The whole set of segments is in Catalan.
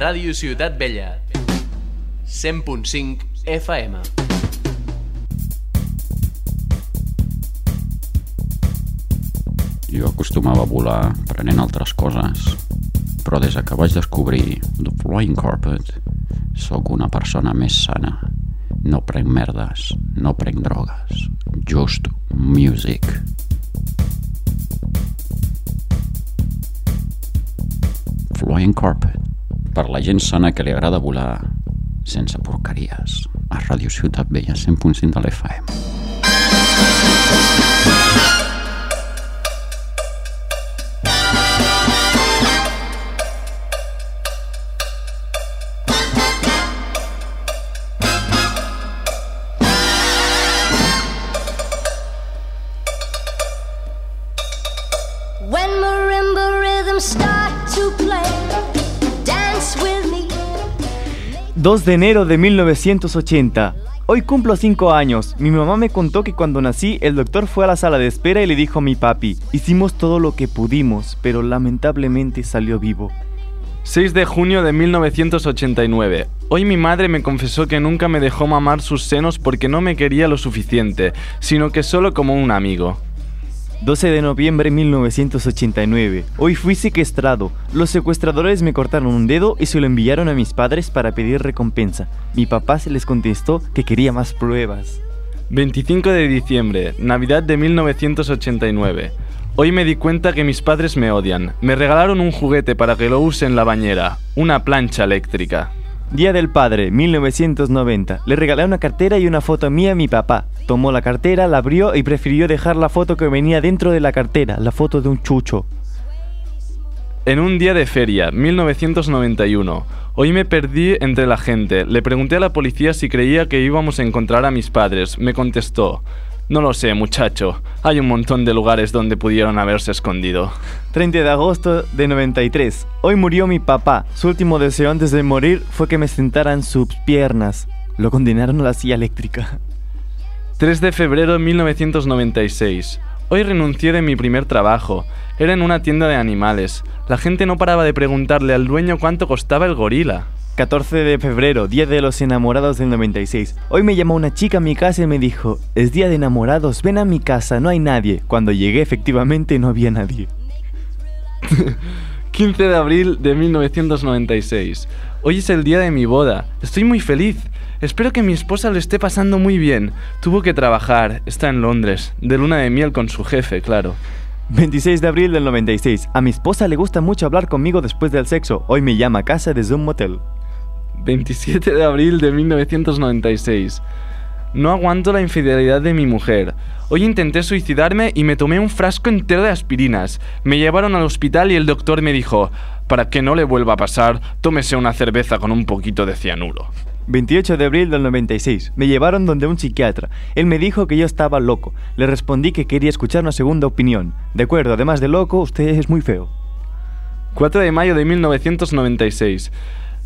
Ràdio Ciutat Vella. 100.5 FM. Jo acostumava a volar prenent altres coses, però des que vaig descobrir The Flying Carpet, sóc una persona més sana. No prenc merdes, no prenc drogues, just music. Flying Carpet, per la gent sana que li agrada volar sense porqueries, a Ràdio Ciutat Vella 100.5 de l'FM. 2 de enero de 1980. Hoy cumplo 5 años. Mi mamá me contó que cuando nací el doctor fue a la sala de espera y le dijo a mi papi, hicimos todo lo que pudimos, pero lamentablemente salió vivo. 6 de junio de 1989. Hoy mi madre me confesó que nunca me dejó mamar sus senos porque no me quería lo suficiente, sino que solo como un amigo. 12 de noviembre de 1989. Hoy fui secuestrado. Los secuestradores me cortaron un dedo y se lo enviaron a mis padres para pedir recompensa. Mi papá se les contestó que quería más pruebas. 25 de diciembre, Navidad de 1989. Hoy me di cuenta que mis padres me odian. Me regalaron un juguete para que lo use en la bañera, una plancha eléctrica. Día del Padre, 1990. Le regalé una cartera y una foto mía a mi papá. Tomó la cartera, la abrió y prefirió dejar la foto que venía dentro de la cartera, la foto de un chucho. En un día de feria, 1991. Hoy me perdí entre la gente. Le pregunté a la policía si creía que íbamos a encontrar a mis padres. Me contestó, no lo sé, muchacho. Hay un montón de lugares donde pudieron haberse escondido. 30 de agosto de 93. Hoy murió mi papá. Su último deseo antes de morir fue que me sentara en sus piernas. Lo condenaron a la silla eléctrica. 3 de febrero de 1996. Hoy renuncié de mi primer trabajo. Era en una tienda de animales. La gente no paraba de preguntarle al dueño cuánto costaba el gorila. 14 de febrero, Día de los Enamorados del 96. Hoy me llamó una chica a mi casa y me dijo, es Día de Enamorados, ven a mi casa, no hay nadie. Cuando llegué efectivamente no había nadie. 15 de abril de 1996. Hoy es el día de mi boda. Estoy muy feliz. Espero que mi esposa lo esté pasando muy bien. Tuvo que trabajar, está en Londres, de luna de miel con su jefe, claro. 26 de abril del 96. A mi esposa le gusta mucho hablar conmigo después del sexo. Hoy me llama a casa desde un motel. 27 de abril de 1996. No aguanto la infidelidad de mi mujer. Hoy intenté suicidarme y me tomé un frasco entero de aspirinas. Me llevaron al hospital y el doctor me dijo, para que no le vuelva a pasar, tómese una cerveza con un poquito de cianuro. 28 de abril del 96. Me llevaron donde un psiquiatra. Él me dijo que yo estaba loco. Le respondí que quería escuchar una segunda opinión. De acuerdo, además de loco, usted es muy feo. 4 de mayo de 1996.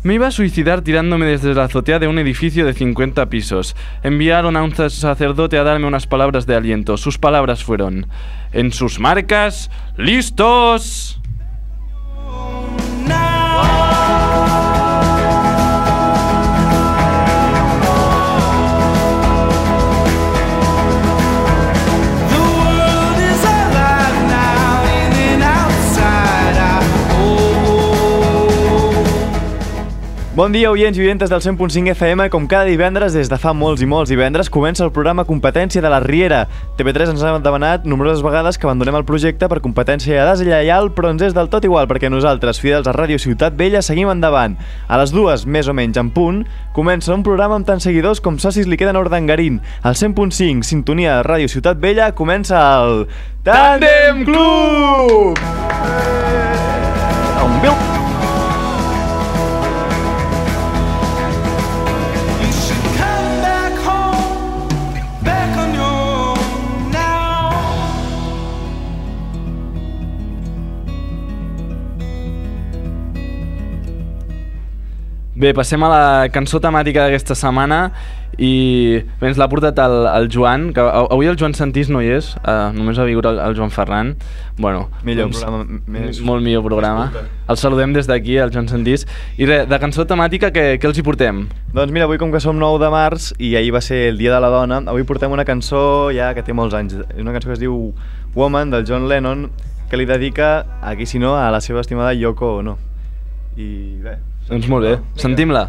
Me iba a suicidar tirándome desde la azotea de un edificio de 50 pisos. Enviaron a un sacerdote a darme unas palabras de aliento. Sus palabras fueron, en sus marcas, listos. Bon dia, oients i oientes del 100.5 FM. Com cada divendres, des de fa molts i molts divendres, comença el programa Competència de la Riera. TV3 ens ha demanat nombroses vegades que abandonem el projecte per competència deslleial, però ens és del tot igual, perquè nosaltres, fidels a Ràdio Ciutat Vella, seguim endavant. A les dues, més o menys en punt, comença un programa amb tants seguidors com socis li queden a Urdangarín. Al 100.5, sintonia de Ràdio Ciutat Vella, comença el... Tandem Club! Un veu... Bé, passem a la cançó temàtica d'aquesta setmana i bé, ens l'ha portat el, el Joan, que avui el Joan Santís no hi és, uh, només ha vingut el, el Joan Ferran. Bueno, Millor programa, més- Molt millor programa. El saludem des d'aquí, el Joan Santís. I res, de cançó temàtica, què, què els hi portem? Doncs mira, avui com que som 9 de març i ahir va ser el Dia de la Dona, avui portem una cançó ja que té molts anys. És una cançó que es diu Woman, del John Lennon, que li dedica, aquí si no, a la seva estimada Yoko Ono. I bé... Doncs molt bé, sentim-la.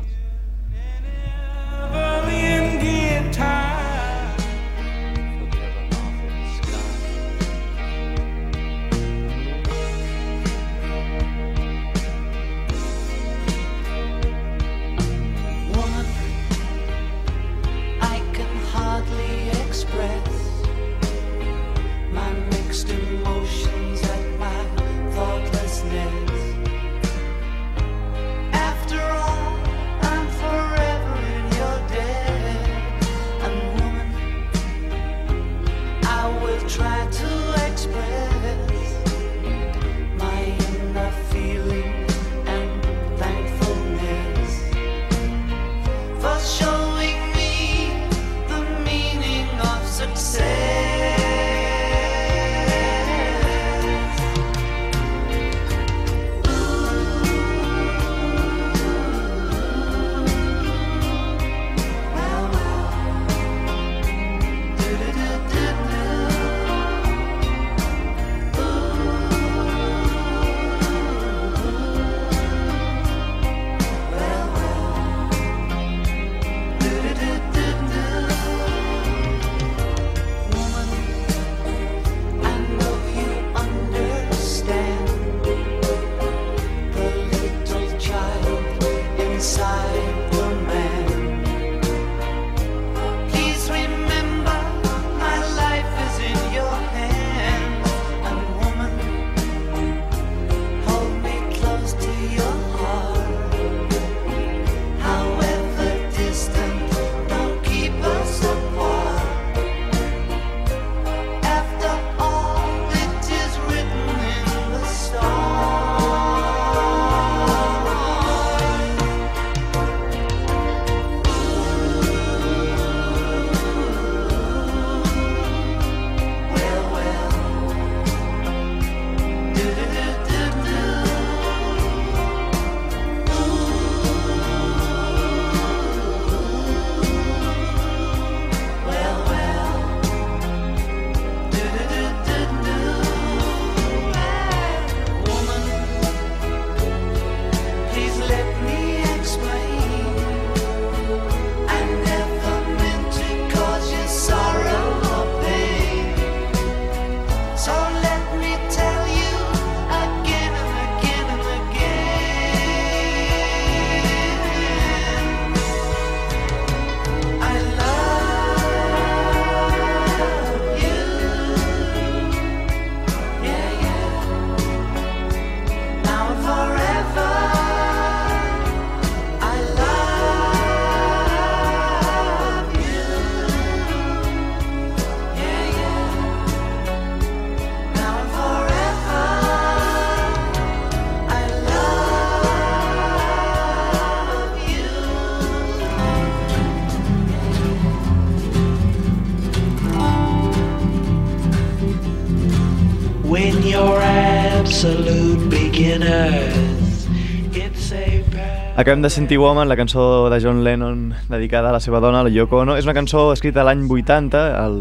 Acabem de sentir Woman, la cançó de John Lennon dedicada a la seva dona, la Yoko Ono. És una cançó escrita l'any 80, el,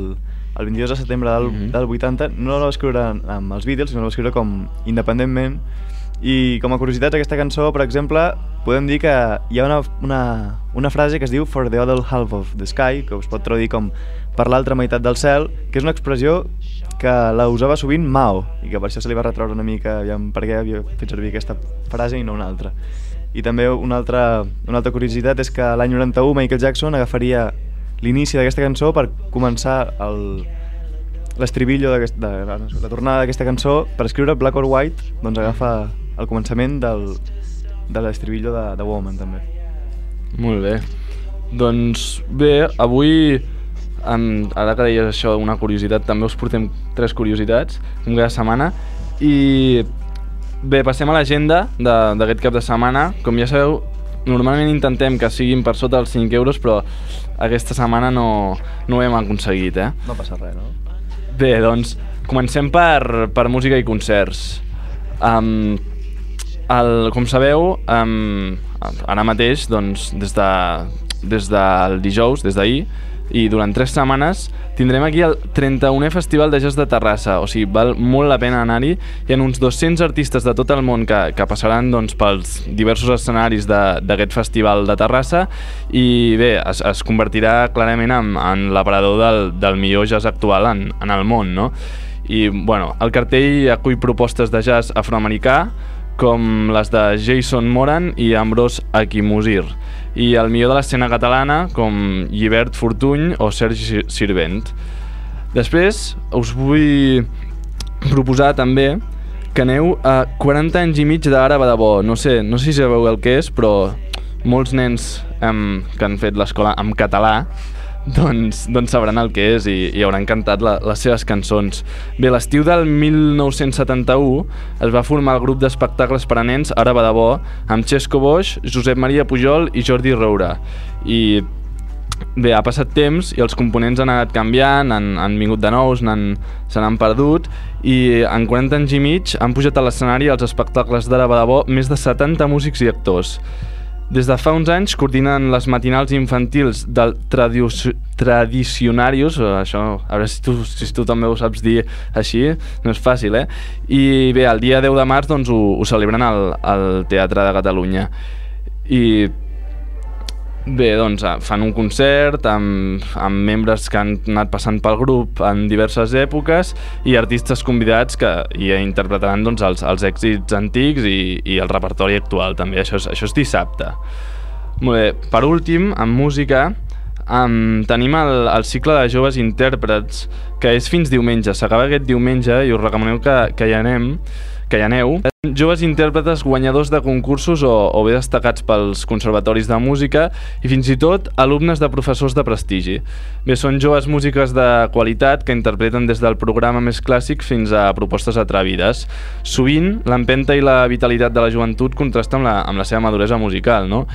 el 22 de setembre del, Mhm. del 80. No la va escriure amb els Beatles, sinó la va escriure com independentment. I com a curiositat, aquesta cançó, per exemple, podem dir que hi ha una, una, una frase que es diu For the other half of the sky, que es pot traduir com per l'altra meitat del cel, que és una expressió que la usava sovint Mao, i que per això se li va retreure una mica aviam, per què havia fet servir aquesta frase i no una altra. I també una altra, una altra curiositat és que l'any 91 Michael Jackson agafaria l'inici d'aquesta cançó per començar l'estribillo d'aquest- de, la, tornada d'aquesta cançó per escriure Black or White doncs agafa el començament del, de l'estribillo de, de Woman també Molt bé. Doncs bé, avui, en, ara que deies això, una curiositat, també us portem tres curiositats, com cada setmana, i bé, passem a l'agenda de- d'aquest cap de setmana. Com ja sabeu, normalment intentem que siguin per sota dels 5 euros, però aquesta setmana no, no ho hem aconseguit, eh? No passa res, no? Bé, doncs, comencem per, per música i concerts. Um, el, com sabeu, um, ara mateix, doncs, des, de, des del dijous, des d'ahir, i durant tres setmanes tindrem aquí el 31è Festival de Jazz de Terrassa, o sigui, val molt la pena anar-hi. Hi ha uns 200 artistes de tot el món que, que passaran doncs, pels diversos escenaris d'aquest festival de Terrassa i bé, es, es convertirà clarament en, en l'aparador del, del millor jazz actual en, en el món, no? I, bueno, el cartell acull propostes de jazz afroamericà, com les de Jason Moran i Ambrose Akimusir, i el millor de l'escena catalana, com Llibert Fortuny o Sergi Sirvent. Després, us vull proposar també que aneu a 40 anys i mig d'Àraba de Bo. No sé, no sé si sabeu el que és, però molts nens um, que han fet l'escola en català doncs, doncs sabran el que és i, i hauran cantat la, les seves cançons. Bé, l'estiu del 1971 es va formar el grup d'espectacles per a nens Àraba de Bo amb Xesco Boix, Josep Maria Pujol i Jordi Roura. I Bé, ha passat temps i els components han anat canviant, han, han vingut de nous, se n'han perdut i en 40 anys i mig han pujat a l'escenari als espectacles d'Ara Badabó més de 70 músics i actors. Des de fa uns anys coordinen les matinals infantils del Tradius, Tradicionarius, eh, això, a veure si tu, si tu també ho saps dir així, no és fàcil, eh? I bé, el dia 10 de març doncs, ho, ho celebren al, al Teatre de Catalunya. I Bé, doncs eh, fan un concert amb, amb membres que han anat passant pel grup en diverses èpoques i artistes convidats que hi interpretaran doncs, els, els èxits antics i, i el repertori actual també. Això és, això és dissabte. Molt bé, per últim, en música, um, tenim el, el cicle de joves intèrprets que és fins diumenge. S'acaba aquest diumenge i us recomaneu que, que hi anem que hi aneu. Joves intèrpretes guanyadors de concursos o, o bé destacats pels conservatoris de música i fins i tot alumnes de professors de prestigi. Bé, són joves músiques de qualitat que interpreten des del programa més clàssic fins a propostes atrevides. Sovint, l'empenta i la vitalitat de la joventut contrasta amb la, amb la seva maduresa musical, no?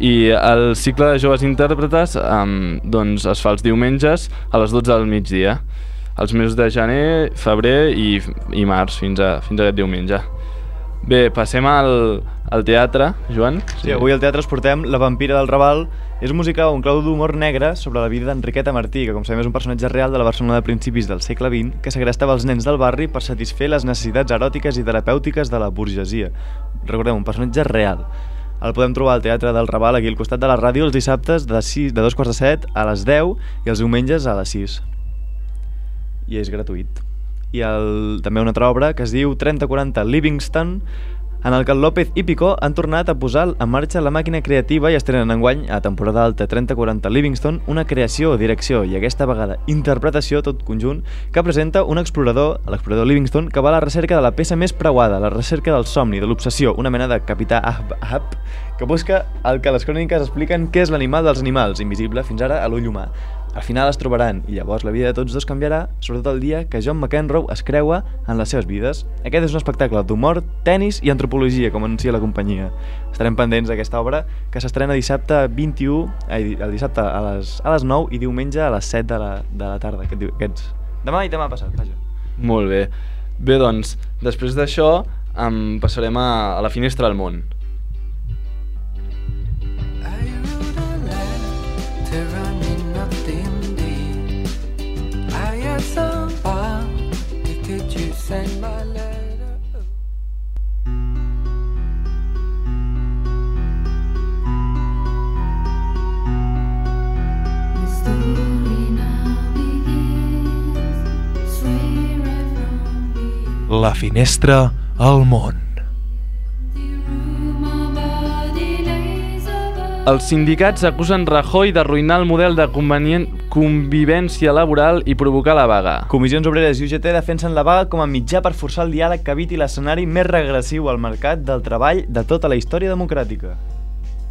I el cicle de joves intèrpretes um, doncs es fa els diumenges a les 12 del migdia els mesos de gener, febrer i, i març, fins a, fins a aquest diumenge. Bé, passem al, al teatre, Joan. Sí, avui al teatre es portem La vampira del Raval. És música un clau d'humor negre sobre la vida d'Enriqueta Martí, que com sabem és un personatge real de la Barcelona de principis del segle XX que segrestava els nens del barri per satisfer les necessitats eròtiques i terapèutiques de la burgesia. Recordem, un personatge real. El podem trobar al Teatre del Raval, aquí al costat de la ràdio, els dissabtes de, 6, de dos quarts de set a les 10 i els diumenges a les 6 i és gratuït. I el, també una altra obra que es diu 3040 Livingston, en el que López i Picó han tornat a posar en marxa la màquina creativa i estrenen enguany a temporada alta 3040 Livingston una creació, direcció i aquesta vegada interpretació tot conjunt que presenta un explorador, l'explorador Livingston, que va a la recerca de la peça més preuada, la recerca del somni, de l'obsessió, una mena de capità Ahab, Ahab que busca el que les cròniques expliquen què és l'animal dels animals, invisible fins ara a l'ull humà. Al final es trobaran i llavors la vida de tots dos canviarà, sobretot el dia que John McEnroe es creua en les seves vides. Aquest és un espectacle d'humor, tennis i antropologia, com anuncia la companyia. Estarem pendents d'aquesta obra que s'estrena dissabte 21, ai, el dissabte a les, a les 9 i diumenge a les 7 de la, de la tarda. Aquest, aquests. Demà i demà passat, vaja. Molt bé. Bé, doncs, després d'això um, passarem a, a la finestra del món. Send my letter? The story now begins, straight right from the La finestra al món. Els sindicats acusen Rajoy d'arruïnar el model de convenient convivència laboral i provocar la vaga. Comissions Obreres i UGT defensen la vaga com a mitjà per forçar el diàleg que eviti l'escenari més regressiu al mercat del treball de tota la història democràtica.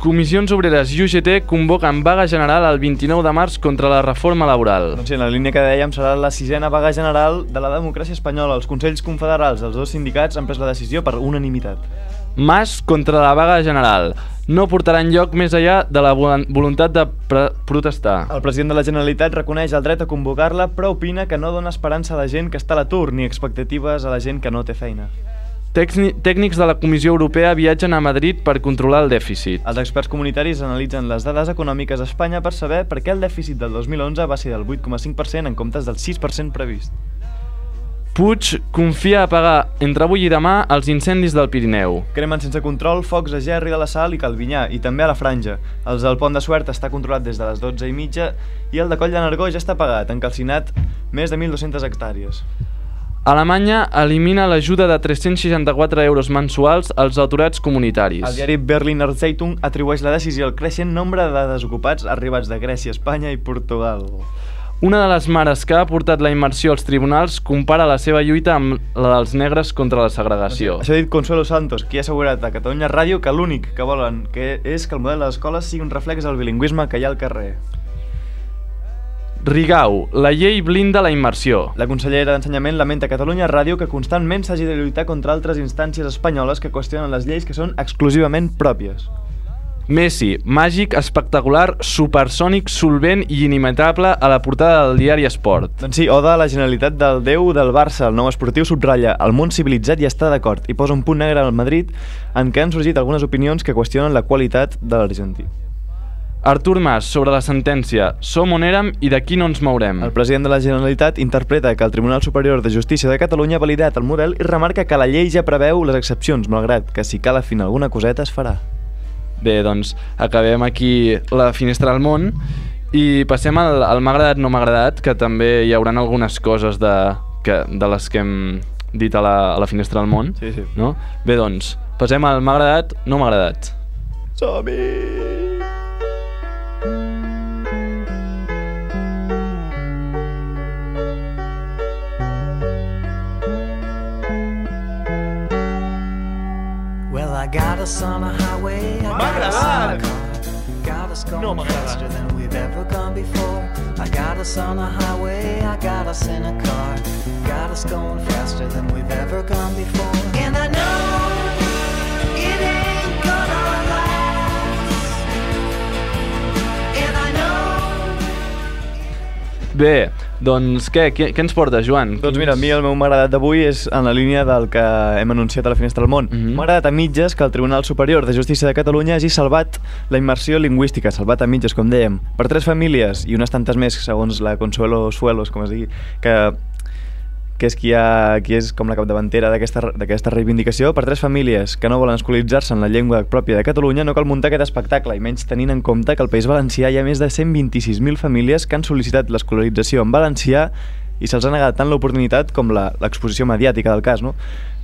Comissions Obreres i UGT convoquen vaga general el 29 de març contra la reforma laboral. Doncs sí, en la línia que dèiem serà la sisena vaga general de la democràcia espanyola. Els Consells Confederals dels dos sindicats han pres la decisió per unanimitat. Mas contra la vaga general. No portarà enlloc més allà de la vol- voluntat de protestar. El president de la Generalitat reconeix el dret a convocar-la, però opina que no dona esperança a la gent que està a l'atur ni expectatives a la gent que no té feina. Tècnics de la Comissió Europea viatgen a Madrid per controlar el dèficit. Els experts comunitaris analitzen les dades econòmiques a Espanya per saber per què el dèficit del 2011 va ser del 8,5% en comptes del 6% previst. Puig confia a apagar entre avui i demà els incendis del Pirineu. Cremen sense control focs a Gerri de la Sal i Calvinyà i també a la Franja. Els del Pont de Suert està controlat des de les 12 i mitja i el de Coll de Nargó ja està pagat, encalcinat més de 1.200 hectàrees. Alemanya elimina l'ajuda de 364 euros mensuals als aturats comunitaris. El diari Berliner Zeitung atribueix la decisió al creixent nombre de desocupats arribats de Grècia, Espanya i Portugal. Una de les mares que ha portat la immersió als tribunals compara la seva lluita amb la dels negres contra la segregació. Això ha dit Consuelo Santos, qui ha assegurat a Catalunya Ràdio que l'únic que volen que és que el model de l'escola sigui un reflex del bilingüisme que hi ha al carrer. Rigau, la llei blinda la immersió. La consellera d'Ensenyament lamenta a Catalunya Ràdio que constantment s'hagi de lluitar contra altres instàncies espanyoles que qüestionen les lleis que són exclusivament pròpies. Messi, màgic, espectacular, supersònic, solvent i inimitable a la portada del diari Esport. Doncs sí, Oda a la Generalitat del Déu del Barça, el nou esportiu subratlla el món civilitzat i està d'acord i posa un punt negre al Madrid en què han sorgit algunes opinions que qüestionen la qualitat de l'argentí. Artur Mas, sobre la sentència, som on érem i d'aquí no ens mourem. El president de la Generalitat interpreta que el Tribunal Superior de Justícia de Catalunya ha validat el model i remarca que la llei ja preveu les excepcions, malgrat que si cal afinar alguna coseta es farà. Bé, doncs acabem aquí la finestra al món i passem al, al m'ha agradat, no m'ha agradat, que també hi hauran algunes coses de, que, de les que hem dit a la, a la finestra al món. Sí, sí. No? Bé, doncs, passem al m'ha agradat, no m'ha agradat. Som-hi! Got us on a highway. I got us in a car. Got us going faster than we've ever gone before. I got us on a highway. I got us in a car. Got us going faster than we've ever gone before. And Bé, doncs què, què, què ens porta, Joan? Doncs mira, a mi el meu m'ha agradat d'avui és en la línia del que hem anunciat a la Finestra del Món. M'ha agradat a mitges que el Tribunal Superior de Justícia de Catalunya hagi salvat la immersió lingüística, salvat a mitges, com dèiem, per tres famílies i unes tantes més, segons la Consuelo Suelos, com es digui, que, que és qui, ha, qui és com la capdavantera d'aquesta reivindicació, per tres famílies que no volen escolaritzar-se en la llengua pròpia de Catalunya, no cal muntar aquest espectacle, i menys tenint en compte que al País Valencià hi ha més de 126.000 famílies que han sol·licitat l'escolarització en valencià i se'ls ha negat tant l'oportunitat com l'exposició mediàtica del cas, no?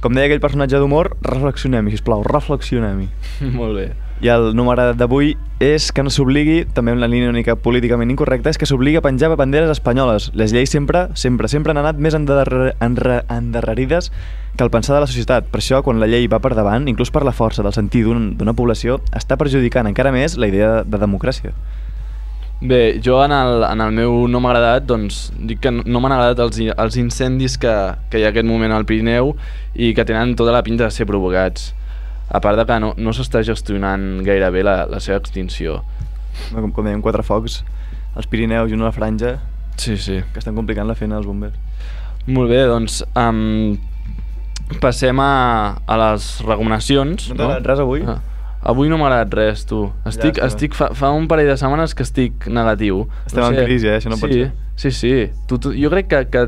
Com deia aquell personatge d'humor, reflexionem-hi, sisplau, reflexionem-hi. Molt bé. I el m'agradat d'avui és que no s'obligui, també en la línia única políticament incorrecta, és que s'obligui a penjar banderes espanyoles. Les lleis sempre, sempre, sempre han anat més endarrerides que el pensar de la societat. Per això, quan la llei va per davant, inclús per la força del sentit d'un- d'una població, està perjudicant encara més la idea de democràcia. Bé, jo en el, en el meu no m'ha agradat, doncs dic que no m'han agradat els, els incendis que, que hi ha aquest moment al Pirineu i que tenen tota la pinta de ser provocats. A part de que no, no s'està gestionant gaire bé la, la seva extinció. Com, com dèiem, quatre focs, als Pirineus i una a la Franja, Sí, sí. que estan complicant la feina dels bombers. Molt bé, doncs um, passem a, a les recomanacions. No t'ha agradat res avui? Ah, avui no m'ha agradat res, tu. Estic, Llàstima. estic fa, fa un parell de setmanes que estic negatiu. Estem en crisi, eh? Això no sí, pot ser. Sí, sí. Tu, tu, jo crec que, que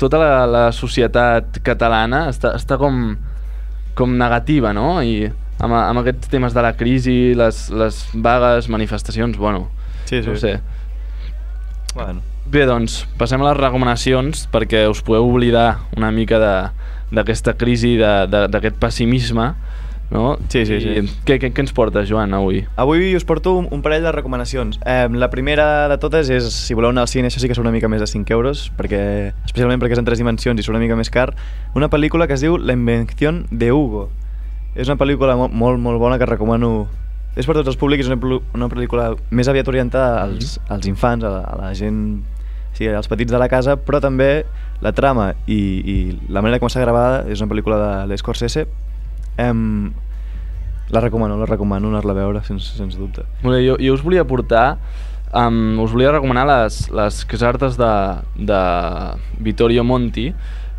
tota la, la societat catalana està, està com, com negativa, no? I amb, amb aquests temes de la crisi, les, les vagues, manifestacions, bueno, Sí, sí. no sé. Bueno. Bé, doncs, passem a les recomanacions perquè us podeu oblidar una mica de- d'aquesta crisi, de- de- d'aquest pessimisme, no? Sí, sí, I sí. Què, què, què ens porta, Joan, avui? Avui us porto un, un parell de recomanacions. Eh, la primera de totes és, si voleu anar al cine, això sí que són una mica més de 5 euros, perquè, especialment perquè és en tres dimensions i són una mica més car, una pel·lícula que es diu La invención de Hugo. És una pel·lícula mo molt, molt bona que recomano... És per tots els públics, és una, una pel·lícula més aviat orientada als, als infants, a la, a la gent, o sigui, als petits de la casa, però també la trama i, i la manera com està gravada és una pel·lícula de l'Scorsese. Em, La recomano, la recomano anar-la a veure, sense, sens dubte. Molt bé, jo, jo us volia portar, um, us volia recomanar les, les casartes de, de Vittorio Monti,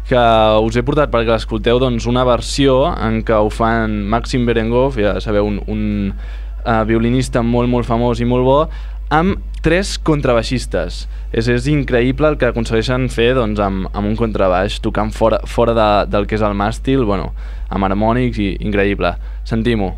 que us he portat perquè l'escolteu doncs, una versió en què ho fan Maxim Berengov, ja sabeu, un, un uh, violinista molt, molt famós i molt bo, amb tres contrabaixistes. És, és increïble el que aconsegueixen fer doncs, amb, amb un contrabaix, tocant fora, fora de, del que és el màstil, bueno, amb harmònics i increïble. Sentim-ho.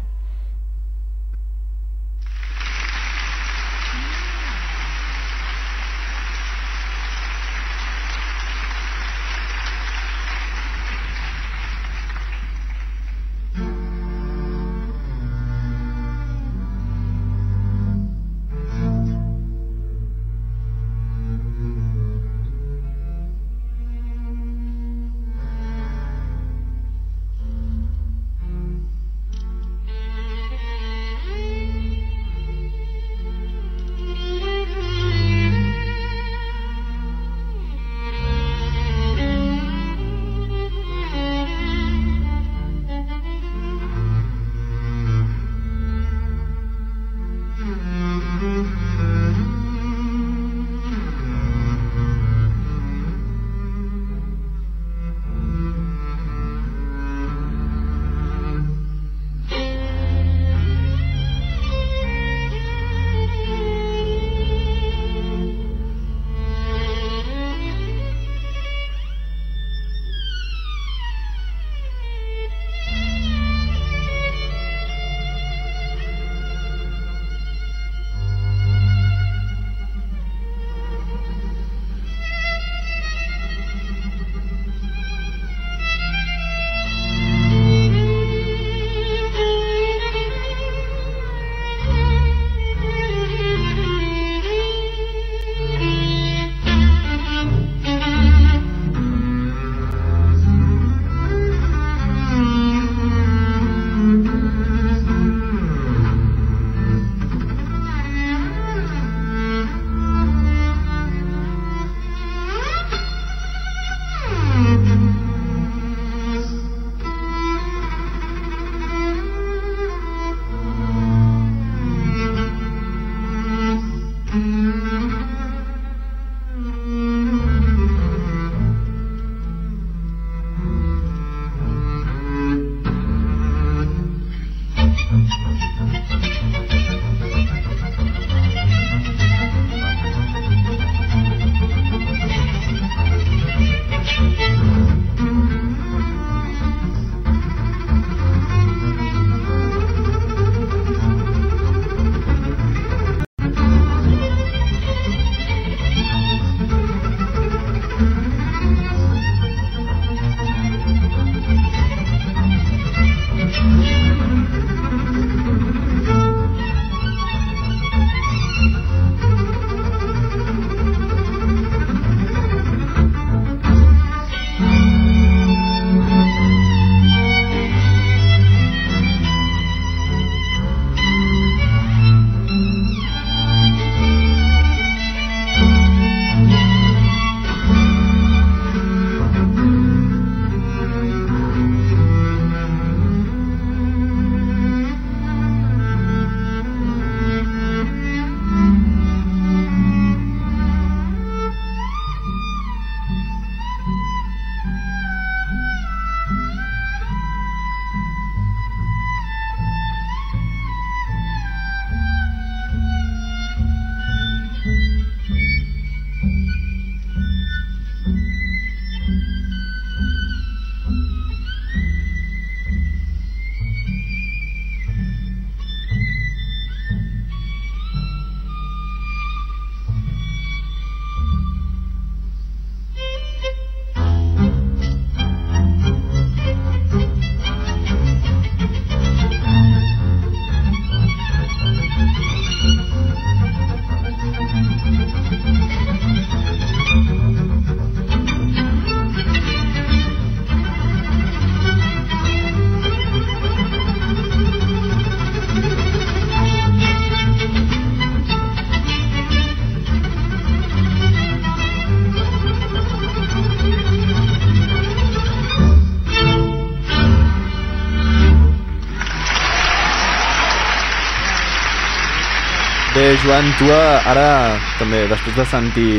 Joan, tu eh, ara també, després de sentir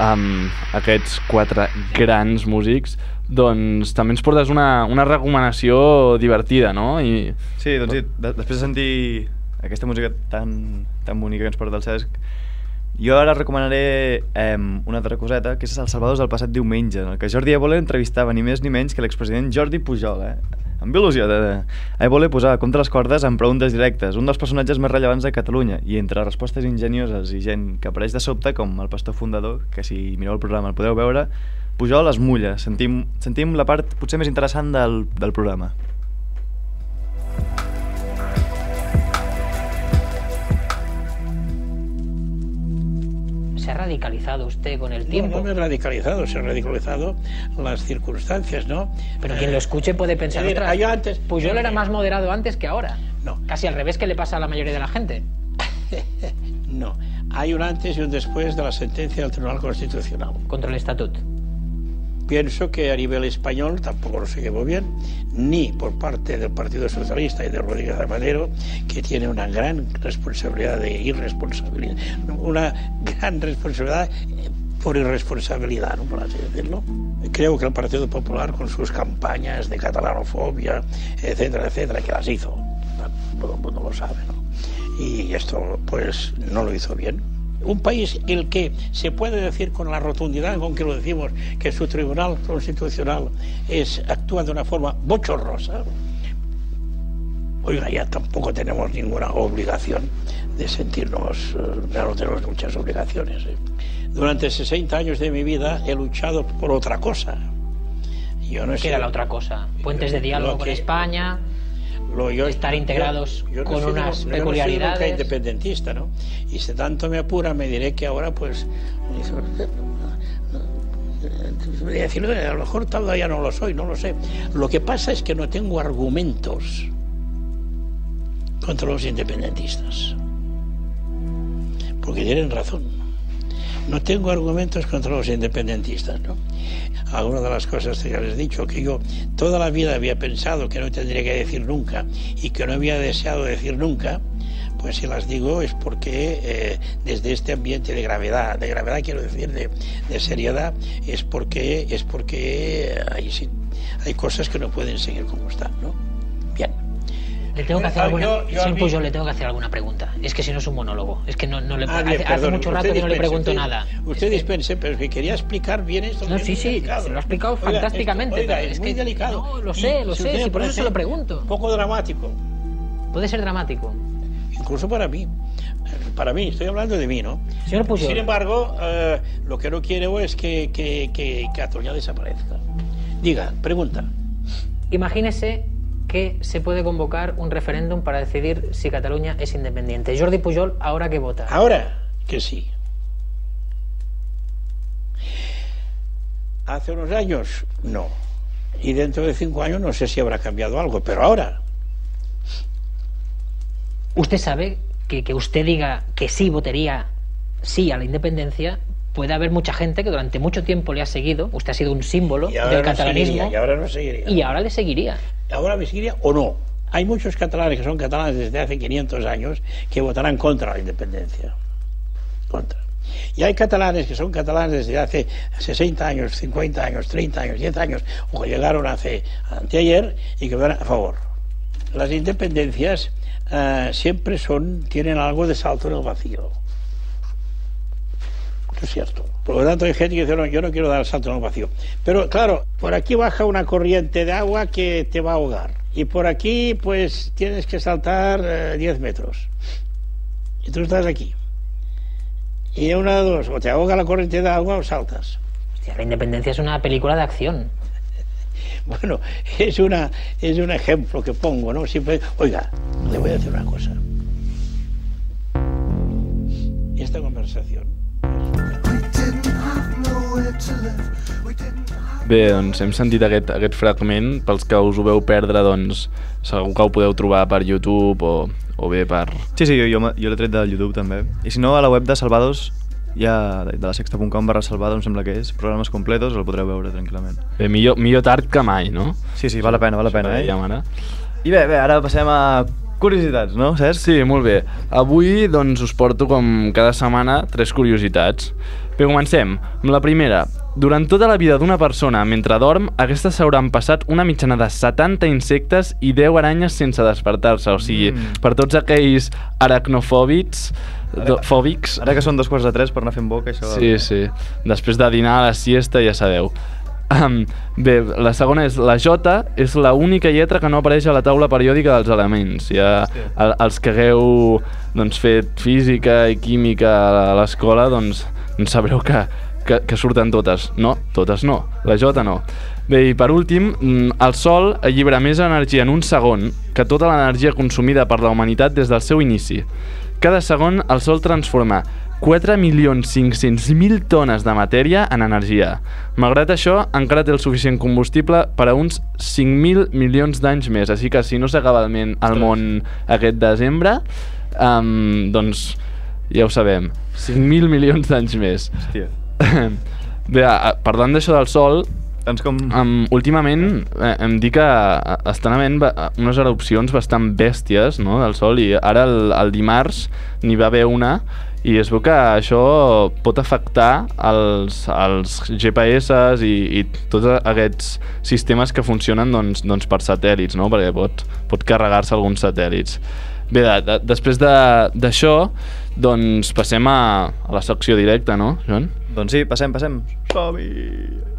um, aquests quatre grans músics, doncs també ens portes una, una recomanació divertida, no? I, Sí, doncs sí, de després de sentir aquesta música tan, tan bonica que ens porta el Cesc, jo ara recomanaré eh, una altra coseta, que és Els Salvadors del passat diumenge, en el que Jordi Évole entrevistava ni més ni menys que l'expresident Jordi Pujol, eh? Amb il·lusió de... de... Évole posava contra les cordes amb preguntes directes, un dels personatges més rellevants de Catalunya, i entre respostes ingenioses i gent que apareix de sobte, com el pastor fundador, que si mireu el programa el podeu veure, Pujol es mulla, sentim, sentim la part potser més interessant del, del programa. ¿Se ha radicalizado usted con el tiempo? no me he radicalizado, se han radicalizado las circunstancias, ¿no? Pero quien lo escuche puede pensar, decir, "Ostras, yo antes... Puyol era más moderado antes que ahora. No. Casi al revés que le pasa a la mayoría de la gente. No, hay un antes y un después de la sentencia del Tribunal Constitucional. Contra el estatut. Pienso que a nivel español tampoco lo se llevó bien, ni por parte del Partido Socialista y de Rodríguez Zapatero, que tiene una gran responsabilidad de irresponsabilidad, una gran responsabilidad eh, por irresponsabilidad, ¿no? por así decirlo. Creo que el Partido Popular, con sus campañas de catalanofobia, etcétera, etcétera, que las hizo, todo el mundo lo sabe, ¿no? y esto pues no lo hizo bien. Un país en el que se puede decir con la rotundidad con que lo decimos que su tribunal constitucional es actúa de una forma bochorrosa. Oiga, ya tampoco tenemos ninguna obligación de sentirnos, eh, ya no tenemos muchas obligaciones. ¿eh? Durante 60 años de mi vida he luchado por otra cosa. Yo no ¿Qué sé. era la otra cosa? Puentes de diálogo Lo con España, Lo- yo- estar integrados yo- yo no con sido- unas yo no peculiaridades. independentista, ¿no? Y si tanto me apura, me diré que ahora, pues. voy a decir, a lo mejor todavía no lo soy, no lo sé. Lo que pasa es que no tengo argumentos contra los independentistas. Porque tienen razón. No tengo argumentos contra los independentistas, ¿no? Algunas de las cosas que ya les he dicho, que yo toda la vida había pensado que no tendría que decir nunca y que no había deseado decir nunca, pues si las digo es porque eh, desde este ambiente de gravedad, de gravedad quiero decir, de, de seriedad, es porque, es porque hay, hay cosas que no pueden seguir como están, ¿no? Le tengo que hacer Ah, alguna... yo- yo Puyol, le tengo que hacer alguna pregunta. Es que si no es un monólogo. Es que no, no le... Ah, hace, bien, hace perdón, mucho rato que no le pregunto usted- nada. Usted dispense, pero que quería explicar bien esto. No, sí, sí, delicado. se lo ha explicado Oiga, fantásticamente, esto- oiga, pero es, es muy que- delicado. no, lo Y sé, lo si sé, si por eso se lo pregunto. Un poco dramático, Puede ser dramático. incluso para mí. Para mí, estoy hablando de mí, ¿no? Señor Puyol. Sin embargo, eh, lo que no quiero es que, que, que Cataluña desaparezca. Diga, pregunta. Imagínese que se puede convocar un referéndum para decidir si Cataluña es independiente. Jordi Pujol, ¿ahora qué vota? Ahora que sí. Hace unos años, no. Y dentro de cinco años no sé si habrá cambiado algo, pero ahora. Usted sabe que, que usted diga que sí votaría sí a la independencia, puede haber mucha gente que durante mucho tiempo le ha seguido, usted ha sido un símbolo del catalanismo, seguiría, y ahora no seguiría. y ahora le seguiría. ahora me seguiría o no. Hay muchos catalanes que son catalanes desde hace 500 años que votarán contra la independencia. Contra. Y hay catalanes que son catalanes desde hace 60 años, 50 años, 30 años, 10 años, o que llegaron hace anteayer y que votarán a favor. Las independencias eh, siempre son, tienen algo de salto en el vacío. Es cierto. Por lo tanto, hay gente que dice, no, yo no quiero dar el salto en el vacío. Pero claro, por aquí baja una corriente de agua que te va a ahogar. Y por aquí, pues, tienes que saltar eh, 10 metros. Y tú estás aquí. Y una de dos, o te ahoga la corriente de agua o saltas. Hostia, la independencia es una película de acción. Bueno, es, una, es un ejemplo que pongo, ¿no? Siempre, oiga, le voy a decir una cosa. Esta conversación Bé, doncs hem sentit aquest, aquest fragment. Pels que us ho veu perdre, doncs segur que ho podeu trobar per YouTube o, o bé per... Sí, sí, jo, jo, jo l'he tret del YouTube també. I si no, a la web de Salvados, ja de la sexta.com barra Salvados, em sembla que és, programes completos, el podreu veure tranquil·lament. Bé, millor, millor tard que mai, no? Sí, sí, val la pena, val la pena, eh? ara. I bé, bé, ara passem a Curiositats, no, Cesc? Sí, molt bé. Avui, doncs, us porto, com cada setmana, tres curiositats. Bé, comencem. Amb la primera. Durant tota la vida d'una persona, mentre dorm, aquestes s'hauran passat una mitjana de 70 insectes i 10 aranyes sense despertar-se. O sigui, Mm. per tots aquells aracnofòbics, do, fòbics, Ara que són dos quarts de tres per anar fent boca, això... Sí, sí. Després de dinar a la siesta, ja sabeu. Um, bé, la segona és la J és la única lletra que no apareix a la taula periòdica dels elements. Ja, el, els que hagueu doncs, fet física i química a l'escola, doncs sabreu que, que, que surten totes. No, totes no. La J no. Bé, i per últim, mm, el Sol allibera més energia en un segon que tota l'energia consumida per la humanitat des del seu inici. Cada segon el Sol transforma 4.500.000 tones de matèria en energia. Malgrat això, encara té el suficient combustible per a uns 5.000 milions d'anys més, així que si no s'acaba el, el món aquest desembre, um, doncs ja ho sabem, 5.000 milions d'anys més. Hòstia. Bé, parlant d'això del Sol, doncs com... um, últimament eh, em dic que eh, estan havent unes erupcions bastant bèsties no, del Sol i ara el, el dimarts n'hi va haver una i es veu que això pot afectar els, els GPS i, i tots aquests sistemes que funcionen doncs, doncs per satèl·lits, no? perquè pot, pot carregar-se alguns satèl·lits. Bé, de, de, després de- d'això, doncs passem a, a la secció directa, no, Joan? Doncs sí, passem, passem. Som-hi!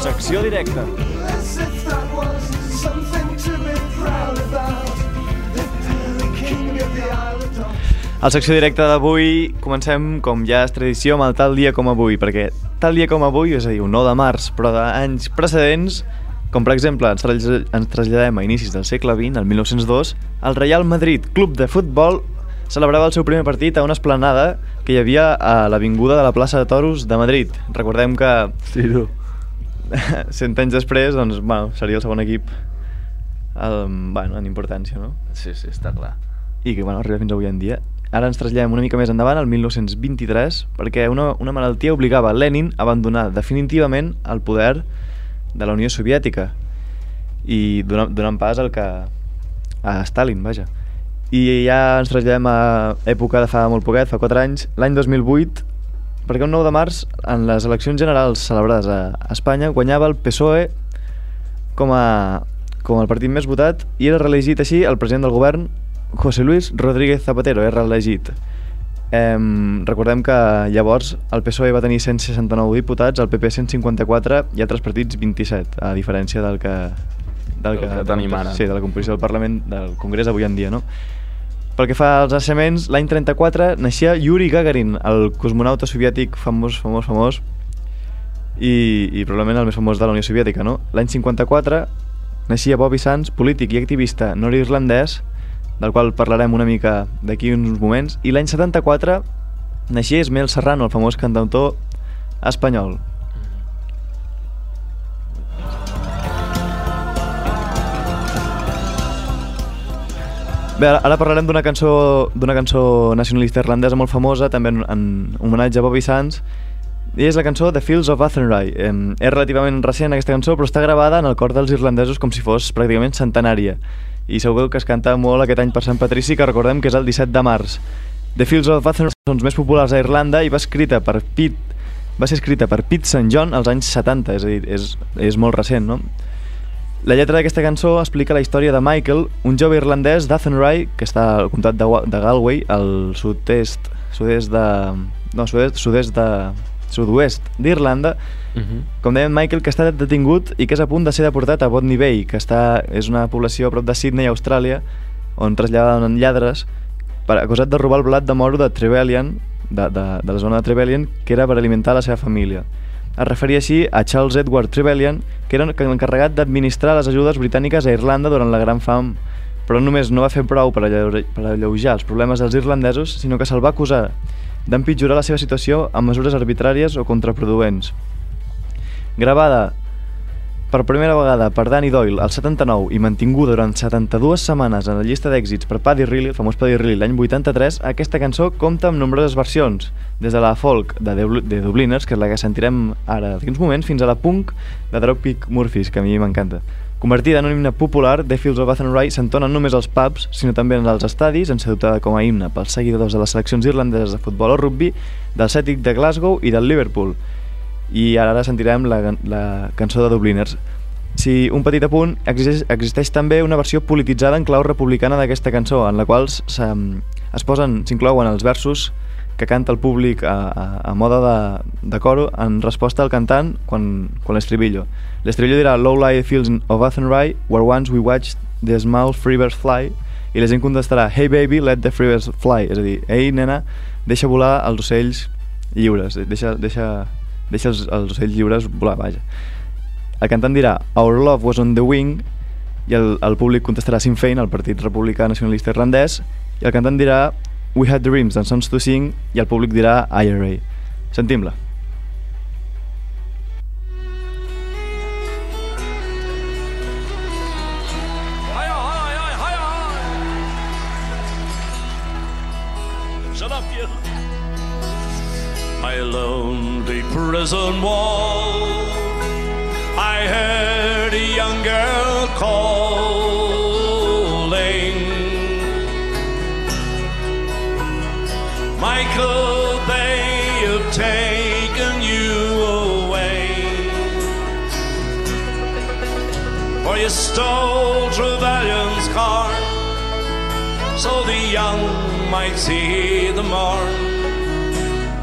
Secció directa. As if that was something to be proud about. The very king of the island of A la secció directa d'avui comencem, com ja és tradició, amb el tal dia com avui, perquè tal dia com avui, és a dir, un 9 de març, però d'anys precedents, com per exemple ens, trasll- ens traslladem a inicis del segle XX, el 1902, el Real Madrid Club de Futbol celebrava el seu primer partit a una esplanada que hi havia a l'avinguda de la plaça de Toros de Madrid. Recordem que Sí, tu. 100 anys després doncs, bueno, seria el segon equip el, bueno, en importància, no? Sí, sí, està clar. i que bueno, arriba fins avui en dia. Ara ens traslladem una mica més endavant, al 1923, perquè una, una malaltia obligava Lenin a abandonar definitivament el poder de la Unió Soviètica i donant, donant pas al que a Stalin, vaja. I ja ens traslladem a època de fa molt poquet, fa 4 anys, l'any 2008, perquè un 9 de març, en les eleccions generals celebrades a Espanya, guanyava el PSOE com a, com el partit més votat i era reelegit així el president del govern José Luis Rodríguez Zapatero, és reelegit. Em, recordem que llavors el PSOE va tenir 169 diputats, el PP 154 i altres partits 27, a diferència del que... Del que tenim ara. Sí, de la composició del Parlament, del Congrés avui en dia, no? Pel que fa als naixements, l'any 34 naixia Yuri Gagarin, el cosmonauta soviètic famós, famós, famós, i, i probablement el més famós de la Unió Soviètica, no? L'any 54 naixia Bobby Sands, polític i activista nord-irlandès, del qual parlarem una mica d'aquí uns moments, i l'any 74 naixia Ismael Serrano, el famós cantautor espanyol. Bé, ara, parlarem d'una cançó cançó nacionalista irlandesa molt famosa, també en, en homenatge a Bobby Sands, i és la cançó The Fields of Athenry. Eh, és relativament recent aquesta cançó, però està gravada en el cor dels irlandesos com si fos pràcticament centenària. I segur que es canta molt aquest any per Sant Patrici, que recordem que és el 17 de març. The Fields of Athenry són més populars a Irlanda i va escrita per Pete va ser escrita per Pete St. John als anys 70, és a dir, és, és molt recent, no? La lletra d'aquesta cançó explica la història de Michael, un jove irlandès d'Athenry, que està al comtat de, de Galway, al sud-est sud-est de... no, sud-est sud-est de sud-oest d'Irlanda, Uh -huh. com dèiem Michael, que està detingut i que és a punt de ser deportat a Botany Bay, que està, és una població a prop de Sydney, Austràlia, on traslladen lladres per, acusat de robar el blat de moro de Trevelyan, de, de, de la zona de Trevelyan, que era per alimentar la seva família. Es referia així a Charles Edward Trevelyan, que era l'encarregat d'administrar les ajudes britàniques a Irlanda durant la Gran Fam, però no només no va fer prou per, per alleujar els problemes dels irlandesos, sinó que se'l va acusar d'empitjorar la seva situació amb mesures arbitràries o contraproduents. Gravada per primera vegada per Danny Doyle al 79 i mantinguda durant 72 setmanes en la llista d'èxits per Paddy Riley, el famós Paddy Riley, l'any 83, aquesta cançó compta amb nombroses versions, des de la folk de, Dubl- de Dubliners, que és la que sentirem ara d'aquí uns moments, fins a la punk de Dropkick Murphys, que a mi m'encanta. Convertida en un himne popular, The Fields of Athenry s'entona no només als pubs, sinó també en els estadis, en ser adoptada com a himne pels seguidors de les seleccions irlandeses de futbol o rugby, del Celtic de Glasgow i del Liverpool. I ara sentirem la, la cançó de Dubliners. Si un petit apunt, existeix, existeix també una versió polititzada en clau republicana d'aquesta cançó, en la qual s'inclouen els versos que canta el públic a, a, a moda de, de coro en resposta al cantant quan, quan l'estribillo. L'estribillo dirà Low lie fields of Athenry, where once we watched the small free birds fly, i la gent contestarà Hey baby, let the free birds fly, és a dir, Ei nena, deixa volar els ocells lliures, deixa, deixa, deixa els, els ocells lliures volar, vaja. El cantant dirà Our love was on the wing i el, el públic contestarà Sinn Féin, el partit republicà nacionalista irlandès, i el cantant dirà We had dreams and songs to sing i el públic dirà IRA. Sentim-la. My lonely prison wall. I heard a young girl calling. Taken you away. For you stole Trevelyan's car so the young might see the morn.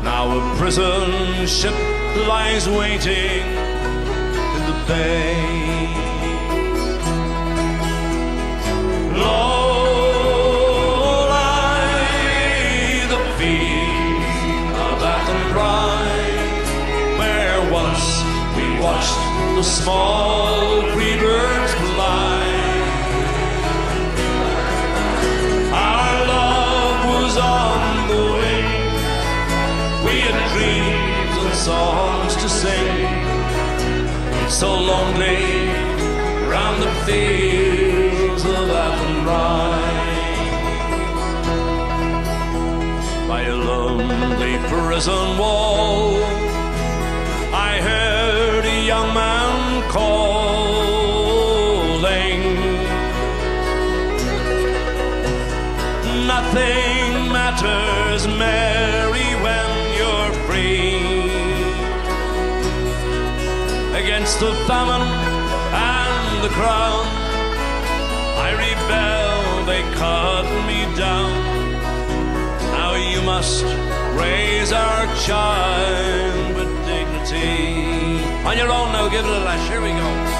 Now a prison ship lies waiting in the bay. The small free birds fly. Our love was on the wing. We had dreams and songs to sing. So lonely round the fields of Athenry. By a lonely prison wall, Nothing matters, Mary, when you're free. Against the famine and the crown, I rebelled, they cut me down. Now you must raise our child with dignity. On your own now, give it a lash. Here we go.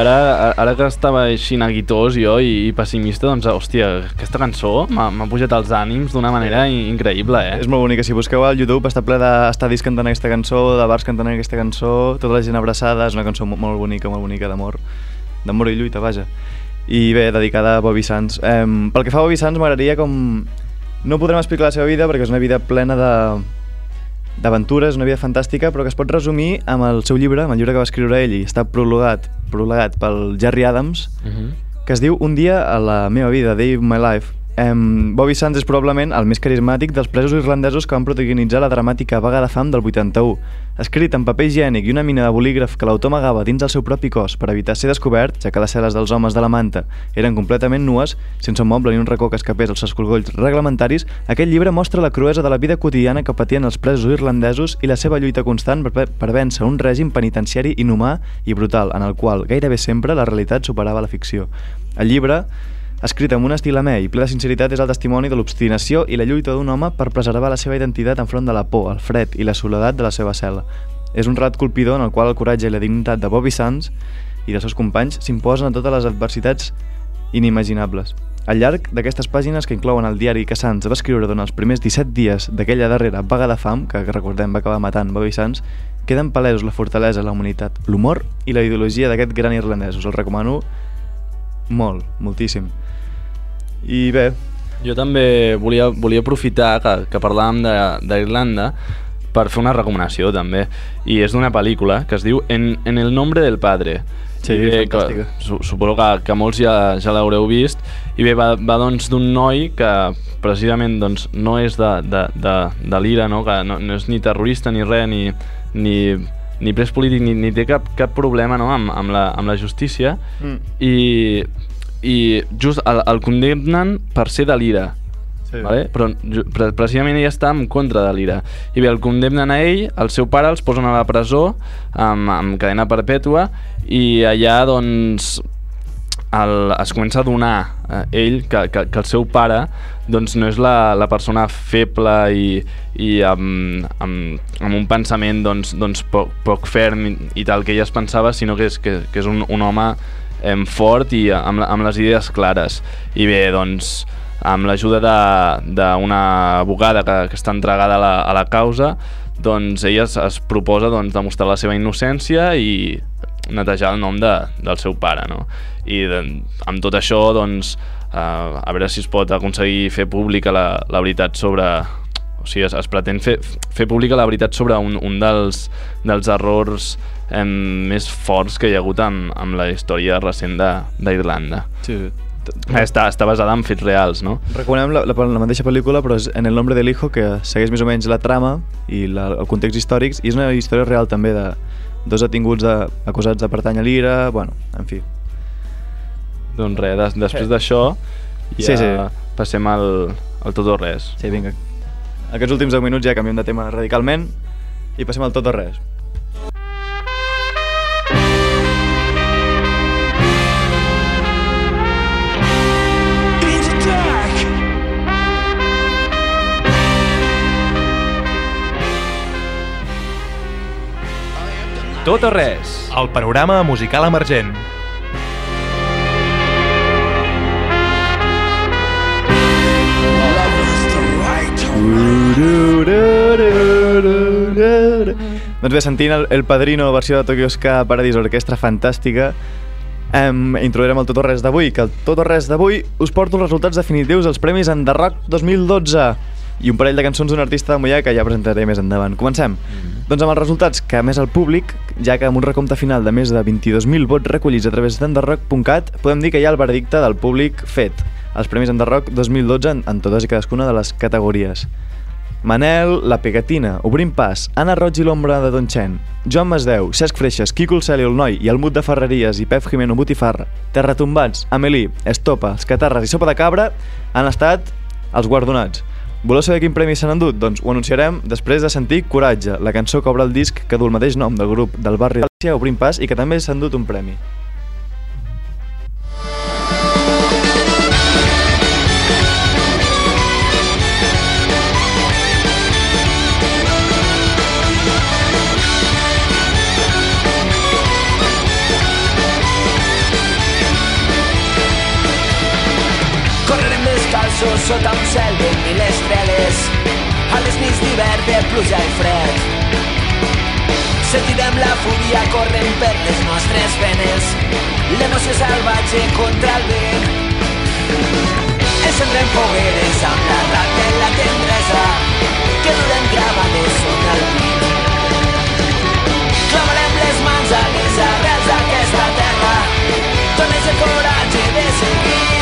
Ara, ara que estava així neguitós jo i, i pessimista, doncs, hòstia, aquesta cançó m'ha pujat els ànims d'una manera in- increïble, eh? És molt bonica, si busqueu al YouTube està ple d'estadis cantant aquesta cançó, de bars cantant aquesta cançó, tota la gent abraçada, és una cançó mo- molt bonica, molt bonica d'amor, d'amor i lluita, vaja. I bé, dedicada a Bobby Sands. Eh, pel que fa a Bobby Sands m'agradaria com... No podrem explicar la seva vida perquè és una vida plena de d'aventures, una vida fantàstica, però que es pot resumir amb el seu llibre, amb el llibre que va escriure ell i està prologat, prologat pel Jerry Adams, Uh -huh. que es diu Un dia a la meva vida, Day of My Life. Em, Bobby Sands és probablement el més carismàtic dels presos irlandesos que van protagonitzar la dramàtica vaga de fam del 81. Escrit en paper higiènic i una mina de bolígraf que l'autor amagava dins del seu propi cos per evitar ser descobert, ja que les cel·les dels homes de la manta eren completament nues, sense un moble ni un racó que escapés als escorgolls reglamentaris, aquest llibre mostra la cruesa de la vida quotidiana que patien els presos irlandesos i la seva lluita constant per, per vèncer un règim penitenciari inhumà i brutal, en el qual gairebé sempre la realitat superava la ficció. El llibre escrit amb un estil amè i ple de sinceritat, és el testimoni de l'obstinació i la lluita d'un home per preservar la seva identitat enfront de la por, el fred i la soledat de la seva cel·la. És un rat colpidor en el qual el coratge i la dignitat de Bobby Sands i dels seus companys s'imposen a totes les adversitats inimaginables. Al llarg d'aquestes pàgines que inclouen el diari que Sands va escriure durant els primers 17 dies d'aquella darrera vaga de fam, que recordem va acabar matant Bobby Sands, queden palesos la fortalesa, la humanitat, l'humor i la ideologia d'aquest gran irlandès. Us el recomano molt, moltíssim. I bé, Jo també volia, volia aprofitar que, que parlàvem de- d'Irlanda per fer una recomanació també i és d'una pel·lícula que es diu En, en el nombre del padre Sí, bé, que, su, suposo que, que molts ja, ja l'haureu vist i bé, va, va doncs d'un noi que precisament doncs, no és de, de, de, de l'ira no? que no, no és ni terrorista ni res ni, ni, ni pres polític ni, ni té cap, cap problema no? amb, amb, la, amb la justícia Mm. i, i just el, el condemnen per ser de l'ira Sí. vale? però pre precisament ell està en contra de l'ira i bé, el condemnen a ell, el seu pare els posen a la presó amb, amb cadena perpètua i allà doncs el, es comença a donar eh, ell que, que, que el seu pare doncs no és la, la persona feble i, i amb, amb, amb un pensament doncs, doncs poc, poc ferm i, i tal que ell es pensava, sinó que és, que, que és un, un home eh, fort i amb, amb les idees clares. I bé, doncs, amb l'ajuda d'una abogada que, que està entregada a la, a la causa, doncs ella es, es proposa doncs, demostrar la seva innocència i netejar el nom de, del seu pare, no? I de, amb tot això, doncs, eh, a veure si es pot aconseguir fer pública la, la veritat sobre... O sigui, es, es pretén fer, fer pública la veritat sobre un, un dels, dels errors eh, més forts que hi ha hagut amb, amb la història recent de- d'Irlanda. Sí. Està, està basada en fets reals, no? Recomanem la, la, la mateixa pel·lícula, però és En el nombre del hijo, que segueix més o menys la trama i la, el context històric, i és una història real també de dos detinguts de, acusats de pertany a l'IRA, bueno, en fi. Doncs res, des, després d'això ja Sí, sí. passem al, al tot o res. Sí, vinga. Aquests últims 10 minuts ja canviem de tema radicalment i passem al tot o res. Tot o res. El panorama musical emergent. Doncs bé, sentint el, el Padrino versió de Tokyo Ska Paradise Orquestra fantàstica, em, introduirem el Tot o Res d'avui, que el Tot o Res d'avui us porto els resultats definitius als Premis en The Rock 2012 i un parell de cançons d'un artista de Mollà que ja presentaré més endavant. Comencem. Doncs amb els resultats que ha més el públic, ja que amb un recompte final de més de 22.000 vots recollits a través d'enderrock.cat, podem dir que hi ha el veredicte del públic fet. Els Premis Enderrock 2012 en, en totes i cadascuna de les categories. Manel, La Pegatina, Obrim Pas, Anna Roig i l'Ombra de Don Chen, Joan Masdeu, Cesc Freixas, Quico el Cel i el Noi i el Mut de Ferreries i Pep Jimeno Botifarra, Terratombats, Amelí, Estopa, Els Catarres i Sopa de Cabra han estat els guardonats. Voleu saber quin premi s'han endut? Doncs ho anunciarem després de sentir Coratge, la cançó que obre el disc que du el mateix nom del grup del barri de València, Obrim Pas, i que també s'ha endut un premi. Sota un cel de mil estrelles a les nits d'hivern de pluja i fred. Sentirem la fúria corrent per les nostres venes, l'emoció salvatge contra el vent. Encendrem fogueres amb la rata i la tendresa que duren gravades sota el pit. Clavarem les mans a les arrels d'aquesta terra, dones el coratge de seguir.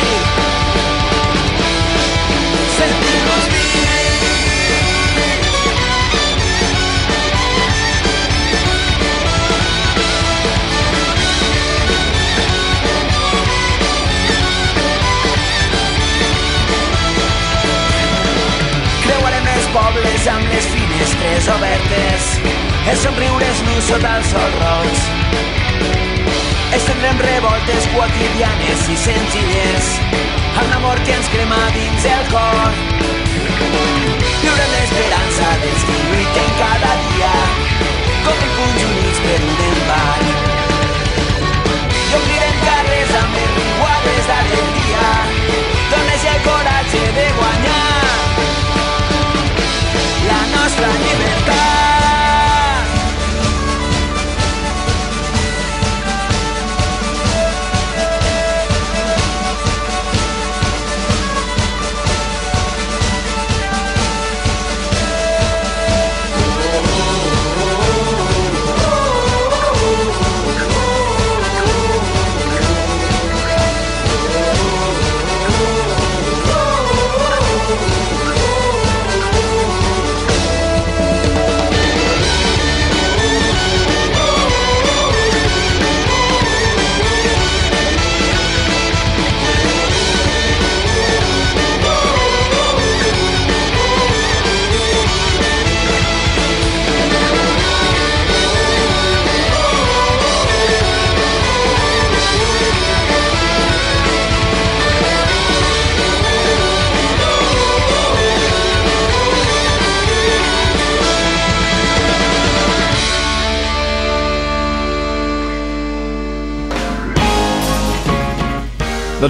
Pobles amb les finestres obertes, els somriures nus sota el sol roig. Estendrem revoltes quotidianes i senzilles, amb l'amor que ens crema dins el cor. Viurem l'esperança dels que lluiten cada dia, com el punys units per un embat. I omplirem carrers amb les riuades d'alegria, dones el coratge de guanyar la nostra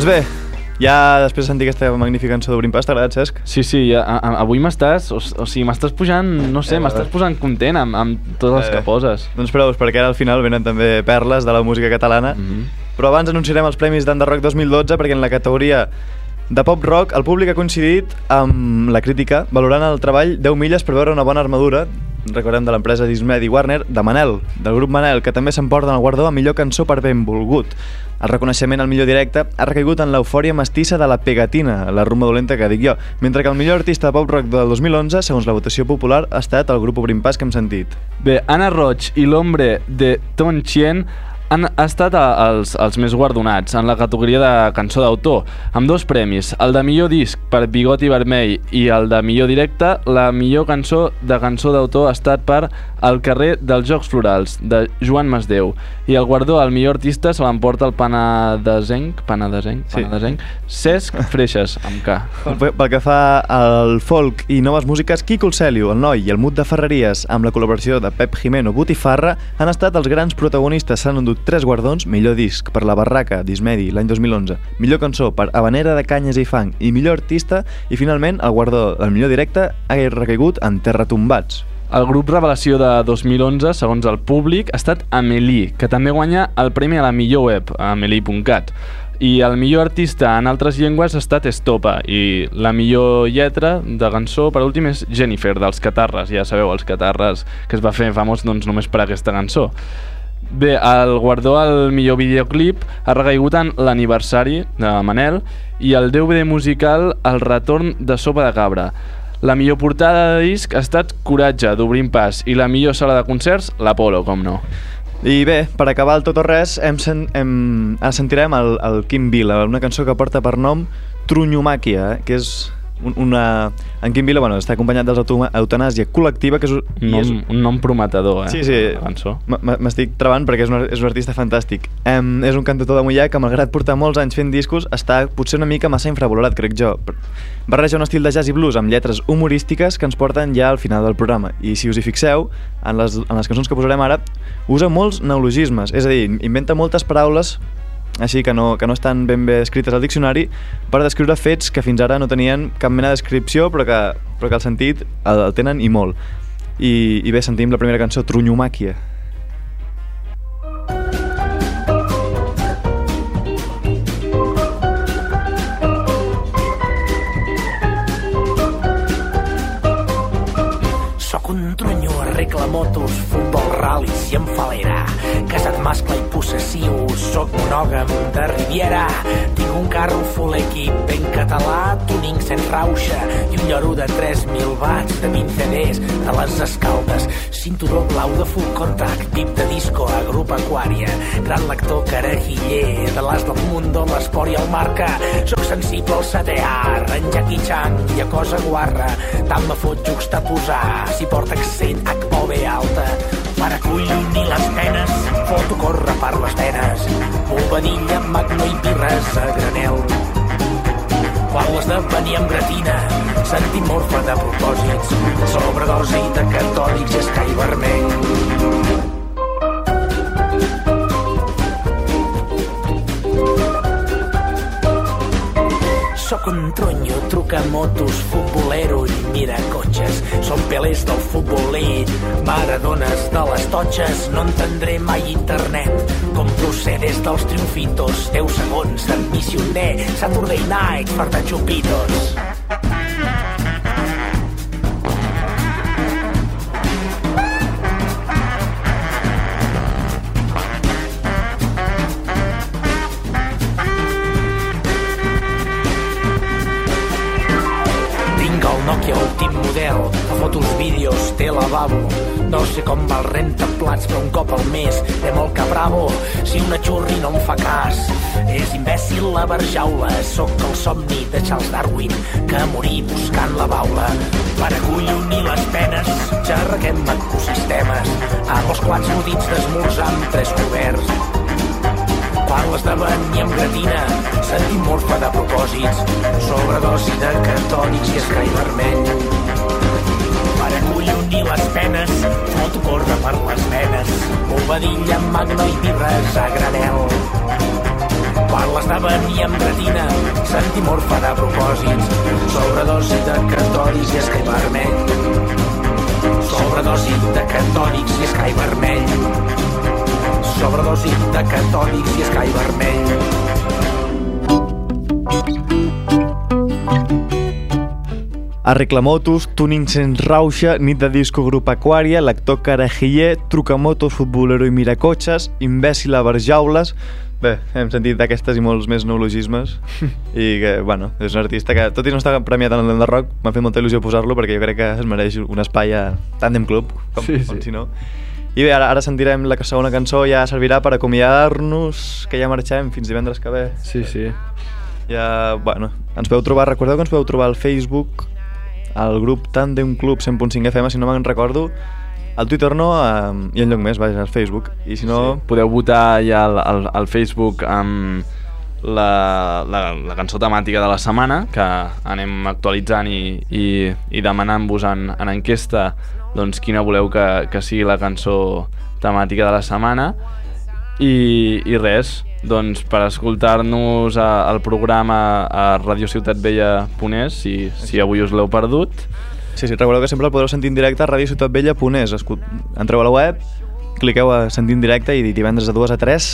Doncs bé, ja després de sentir aquesta magnífica cançó d'Obrim Pas, t'ha agradat, Cesc? Sí, sí, ja, a, a, avui m'estàs, o, o sigui, m'estàs pujant, no sé, Eh, m'estàs posant content amb, amb totes les Eh, que poses. Doncs preus, perquè ara al final venen també perles de la música catalana. Mm -hmm. Però abans anunciarem els Premis d'Anda Rock 2012 perquè en la categoria de pop rock el públic ha coincidit amb la crítica valorant el treball 10 milles per veure una bona armadura recordem de l'empresa Dismedi Warner, de Manel, del grup Manel, que també s'emporten el guardó a millor cançó per benvolgut. El reconeixement al millor directe ha recaigut en l'eufòria mestissa de la pegatina, la rumba dolenta que dic jo, mentre que el millor artista de pop rock del 2011, segons la votació popular, ha estat el grup Obrim Pas que hem sentit. Bé, Anna Roig i l'Hombre de Ton Chien han estat els, els més guardonats en la categoria de cançó d'autor, amb dos premis, el de millor disc per Bigoti Vermell i el de millor directe, la millor cançó de cançó d'autor ha estat per El carrer dels Jocs Florals, de Joan Masdeu, i el guardó al millor artista se l'emporta el panadesenc, panadesenc, Sí. panadesenc, Cesc Freixas, amb K. Pel, que fa al folk i noves músiques, Quico el Celio, el Noi i el Mut de Ferreries, amb la col·laboració de Pep Jimeno, Botifarra, han estat els grans protagonistes. S'han endut tres guardons, millor disc per La Barraca, Dismedi, l'any 2011, millor cançó per Habanera de Canyes i Fang i millor artista, i finalment el guardó del millor directe ha recaigut en Terra Tombats. El grup revelació de 2011, segons el públic, ha estat Amélie, que també guanya el premi a la millor web, a amelie.cat. I el millor artista en altres llengües ha estat Estopa, i la millor lletra de cançó, per últim, és Jennifer, dels Catarres. Ja sabeu, els Catarres, que es va fer famós doncs, només per aquesta cançó. Bé, el guardó al millor videoclip ha recaigut en l'aniversari de Manel i el DVD musical El retorn de Sopa de Cabra. La millor portada de disc ha estat Coratge, d'Obrim Pas, i la millor sala de concerts, l'Apolo, com no. I bé, per acabar el tot o res, hem sen hem, sentirem el, el Kim Vila, una cançó que porta per nom Trunyomàquia, eh? que és una... En Kim Vila, bueno, està acompanyat dels eutanàsia col·lectiva, que és... Un nom, és un nom prometedor, eh? Sí, sí. M'estic trebant perquè és un, és un artista fantàstic. Um, és un cantautor de Mollà que, malgrat portar molts anys fent discos, està potser una mica massa infravalorat, crec jo. Barreja un estil de jazz i blues amb lletres humorístiques que ens porten ja al final del programa. I si us hi fixeu, en les, en les cançons que posarem ara, usa molts neologismes, és a dir, inventa moltes paraules així que no, que no estan ben bé escrites al diccionari, per descriure fets que fins ara no tenien cap mena de descripció, però que, però que el sentit el, el tenen i molt. I, I bé, sentim la primera cançó, Trunyomàquia. Sóc un trunyo, arregla motos, futbol, ral·lis i en falera. Casat mascle i sóc monògam de Riviera. Tinc un carro full equip ben català, tuning sense rauxa i un lloro de 3.000 watts de 20 CDs a les escaldes. Cinturó blau de full contact, tip de disco a grup Aquària. Gran lector carajiller de l'as del mundo, l'esport i el marca. Sóc sensible al CTR, en Jackie Chan i a cosa guarra. Tant me fot juxtaposar si porta accent H o B alta. Per acollonir les penes, foto corre per les venes. Bobadilla, magno i birres a granel. Quan l'esdevenir amb gratina, sentim morfa de propòsits, sobredosi de catòlics i escai vermell. Sóc un tronyo, truca motos, futbolero i mira cotxes. Som pelés del futboler, maradones de les totxes. No entendré mai internet, com procedes dels triomfitos. 10 segons de missioner, Saturday Night, farta xupitos. No sé com va el rentaplats, però un cop al mes té molt que bravo. Si una xurri no em fa cas, és imbècil la barjaula. Sóc el somni de Charles Darwin, que morí buscant la baula. Per acollonir les penes, xerraquem ecosistemes, amb els quats nudits d'esmorzar amb tres coberts. Quan l'esdevenir amb gratina, sentim morfa de propòsits, sobredosi de catòlics i escai vermell. Per acollonir les penes, foto corre per les venes, bobadilla amb magno i birres a granel. Quan l'esdevenir amb gratina, sentim morfa de propòsits, sobredosi de catòlics i escai vermell. Sobredosi de catòlics i escai vermell sobredosi de catòlics i escai vermell. Arreglamotos, tuning sense rauxa, nit de disco grup Aquària, lector carajiller, trucamotos, futbolero i miracotxes, imbècil a barjaules... Bé, hem sentit d'aquestes i molts més neologismes i que, bueno, és un artista que, tot i no està premiat en el de rock, m'ha fet molta il·lusió posar-lo perquè jo crec que es mereix un espai a Tandem Club, com, Sí, com sí. si no. I bé, ara, ara sentirem la segona cançó, ja servirà per acomiadar-nos, que ja marxem fins divendres que ve. Sí, sí. Ja, bueno, ens podeu trobar, recordeu que ens podeu trobar al Facebook, al grup Tandem Club 100.5 FM, si no me'n recordo, al Twitter no, um, i enlloc més, vaja, al Facebook. I si no... Sí. Podeu votar ja al, al, al Facebook amb la, la, la cançó temàtica de la setmana, que anem actualitzant i, i, i demanant-vos en, en enquesta doncs, quina voleu que, que sigui la cançó temàtica de la setmana. I, i res, doncs per escoltar-nos a- al programa a radiociutatvella.es si, si avui us l'heu perdut. Sí, sí, recordeu que sempre el podeu sentir en directe a radiociutatvella.es. Escu- Entreu a la web, cliqueu a sentir en directe i divendres de 2 a 3,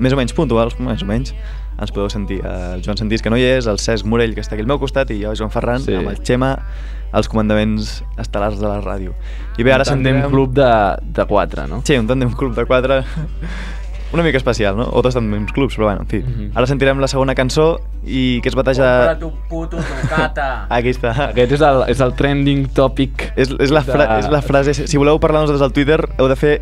més o menys puntuals, més o menys, ens podeu sentir. El Joan Santís, que no hi és, el Cesc Morell, que està aquí al meu costat, i jo, Joan Ferran, Sí. amb el Xema, els comandaments estel·lars de la ràdio. I bé, ara un tàndem sentirem... club de, de 4, no? Sí, un tàndem club de 4 una mica especial, no? O dos tàndems clubs, però bueno, en fi. Mhm. Ara sentirem la segona cançó i que es bateja... un puto tocata. Aquí està. Aquest és el, és el trending topic. És, és, la, fra és la frase... Si voleu parlar-nos des del Twitter, heu de fer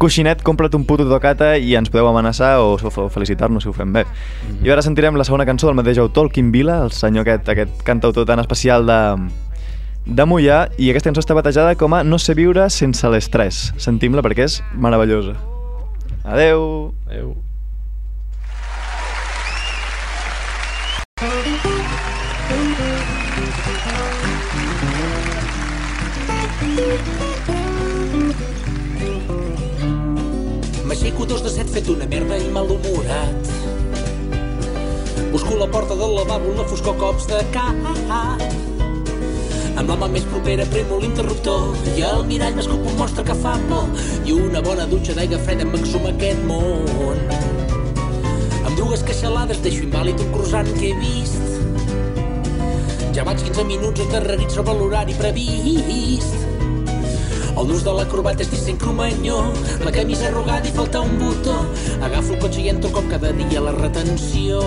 coixinet, compra't un puto tocata i ens podeu amenaçar o, o felicitar-nos si ho fem bé. Mhm. I ara sentirem la segona cançó del mateix autor, el Quim Vila, el senyor aquest, aquest cantautor tan especial de, de Mollà, i aquesta cançó està batejada com a No sé viure sense l'estrès. Sentim-la perquè és meravellosa. Adeu! Adeu. M'aixeco dos de set fet una merda i malhumorat. Busco la porta del lavabo, la foscor cops de cap. Amb mà més propera premo l'interruptor i al mirall m'escup un monstre que fa por i una bona dutxa d'aigua freda m'exuma aquest món. Amb dues queixalades deixo invàlid un croissant que he vist. Ja vaig 15 minuts endarrerit sobre l'horari previst. El nus de la corbata és disseny cromanyó, la camisa arrugada i falta un botó. Agafo el cotxe i entro com cada dia la retenció.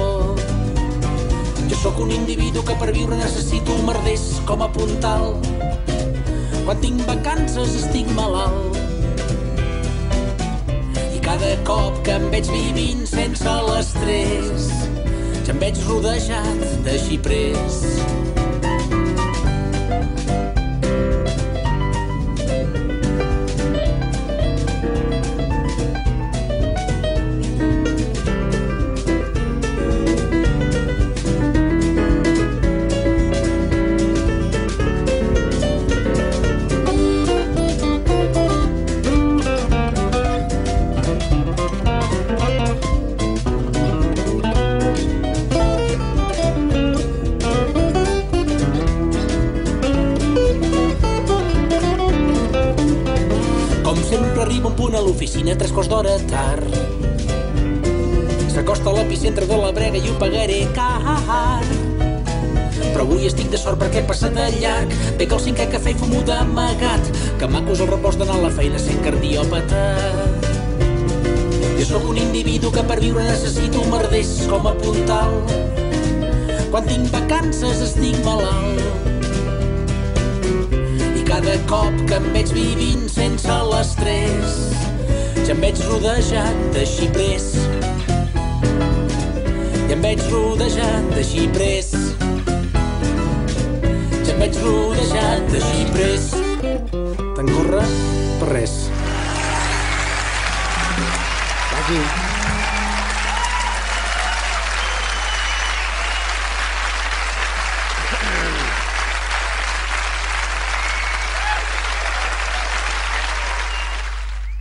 Jo sóc un individu que per viure necessito merders com a puntal. Quan tinc vacances estic malalt. I cada cop que em veig vivint sense l'estrès, ja em veig rodejat de xiprers. Arriba un punt a l'oficina tres quarts d'hora tard. S'acosta a l'epicentre de la brega i ho pagaré car. Però avui estic de sort perquè he passat de llarg. Bec el cinquè cafè i fumo d'amagat. Que maco és el repòs d'anar a la feina sent cardiòpata. Jo sóc un individu que per viure necessito merders com a puntal. Quan tinc vacances estic malalt. Cada cop que em veig vivint sense l'estrès, ja em veig rodejat de xiprers. Ja em veig rodejat de xiprers. Ja em veig rodejat de xiprers. Tant corre per res. Vagi.